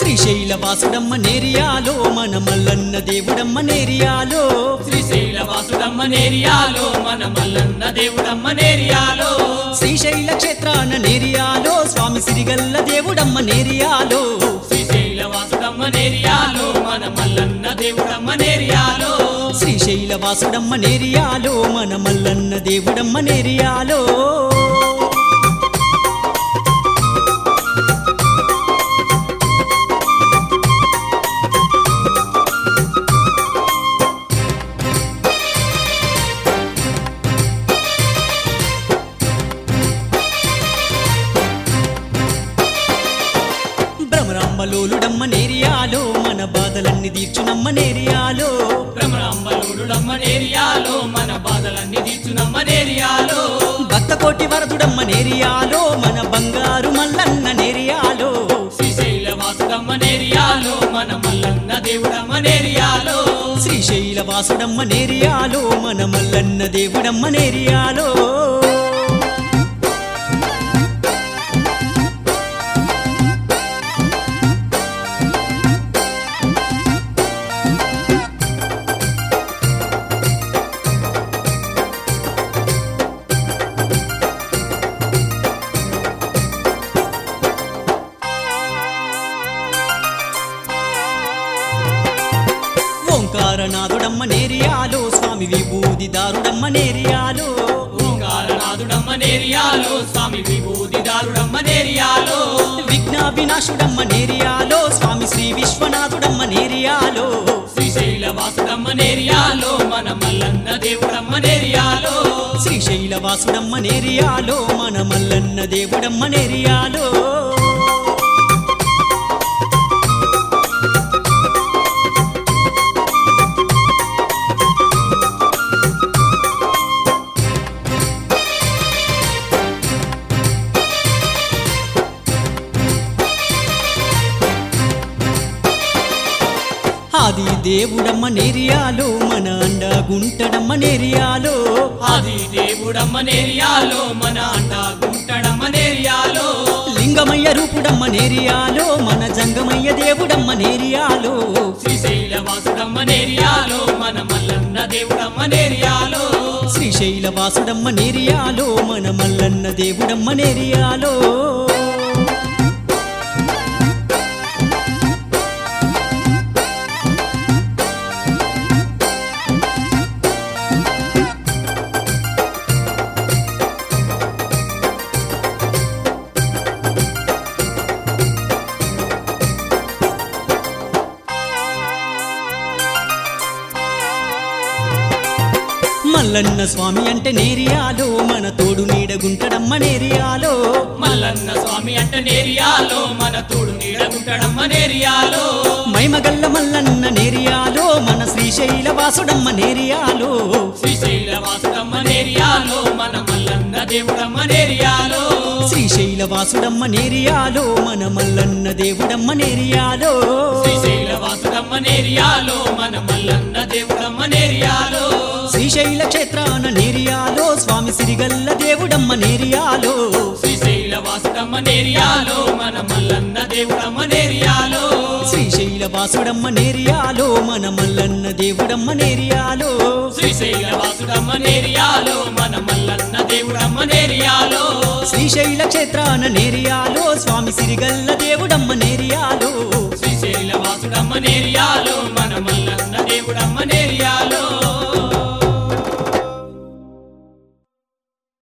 వాసుడమ్మ నేరియాలో మన మల్లన్న దేవుడమ్మ నేరియాలో. శ్రీశైల వాసుడమ్మ నేరియాలో మన మల్లన్న దేవుడమ్మ నేరియాలో. శ్రీశైల క్షేత్రాన నేరియాలో స్వామి సిరిగల్ల దేవుడమ్మ నేరియాలో. శ్రీశైల వాసుడమ్మ నేరియాలో మన మల్లన్న దేవుడమ్మ నేరియాలో. శ్రీశైల వాసుడమ్మ నేరియాలో మన మల్లన్న దేవుడమ్మ నేరియాలో. భ్రమరాంబలోలుడమ్మ నేరియాలో మన బాధలన్నీ తీర్చునమ్మ నేరియాలో. భ్రమరాంబలుడమ్మ నేరియాలో మన బాధలన్నీ తీర్చునమ్మ నేరియాలో. భక్త కోటి వరదుడమ్మ నేరియాలో మన బంగారు మల్లన్న నేరియాలో. శ్రీశైల వాసుడమ్మ నేరియాలో మన మల్లన్న దేవుడమ్మ నేరియాలో. శ్రీశైల వాసుడమ్మ నేరియాలో మన మల్లన్న దేవుడమ్మ నేరియాలో. ఓంకారనాథుడమ్మ నేరియాలో. స్వామి విభూది దారుడమ్మ నేరియాలో. ఓంకారనాథుడమ్మ నేరియాలో. స్వామి విభూతిదారుడమ్మ నేరియాలో. విఘ్నాభినాశుడమ్మ నేరియాలో. స్వామి శ్రీ విశ్వనాథుడమ్మ నేరియాలో. శ్రీశైల వాసుడమ్మ నేరియాలో. మన మల్లన్న దేవుడమ్మ నేరియాలో. శ్రీశైల వాసుడమ్మ నేరియాలో. మన మల్లన్న దేవుడమ్మ నేరియాలో. ఆది దేవుడమ్మ నేరియాలో మన అండ గుంటడమ్మ నేరియాలో. ఆది దేవుడమ్మ నేరియాలో మన అండ గుంటడమ్మ నేరియాలో. లింగమయ్య రూపుడమ్మ నేరియాలో మన జంగమయ్య దేవుడమ్మ నేరియాలో. శ్రీశైల వాసుడమ్మ నేరియాలో మన మల్లన్న దేవుడమ్మ నేరియాలో. శ్రీశైల వాసుడమ్మ నేరియాలో మన మల్లన్న దేవుడమ్మ నేరియాలో. మల్లన్న స్వామి అంటే నేరియాలో మన తోడు నీడగుంటడమ్మ నేరియాలో. మల్లన్న స్వామి అంట నేరియాలో మన తోడు నీడగుంటడమ్మ నేరియాలో. మైమగల్ల మల్లన్న నేరియాలో మన శ్రీశైల వాసుడమ్మ నేరియాలో. శ్రీశైల వాసుడమ్మ నేరియాలో మన మల్లన్న దేవుడమ్మ నేరియాలో. శ్రీశైల వాసుడమ్మ నేరియాలో మన మల్లన్న దేవుడమ్మ నేరియాలో. శ్రీశైల వాసుడమ్మ నేరియాలో మన మల్లన్న దేవుడమ్మ నేరియాలో. శ్రీశైల క్షేత్రాన నేరియాలో స్వామి సిరిగల్ల దేవుడమ్మ నేరియాలో. శ్రీశైల వాసుడమ్మ నేరియాలో మన మల్లన్న దేవుడమ్మ నేరియాలో. శ్రీశైల వాసుడమ్మ నేరియాలో మన మల్లన్న దేవుడమ్మ నేరియాలో. శ్రీశైల వాసుడమ్మ నేరియాలో మన మల్లన్న దేవుడమ్మ నేరియాలో. శ్రీశైల క్షేత్రాన నేరియాలో స్వామి సిరిగల్ల దేవుడమ్మ నేరియాలో.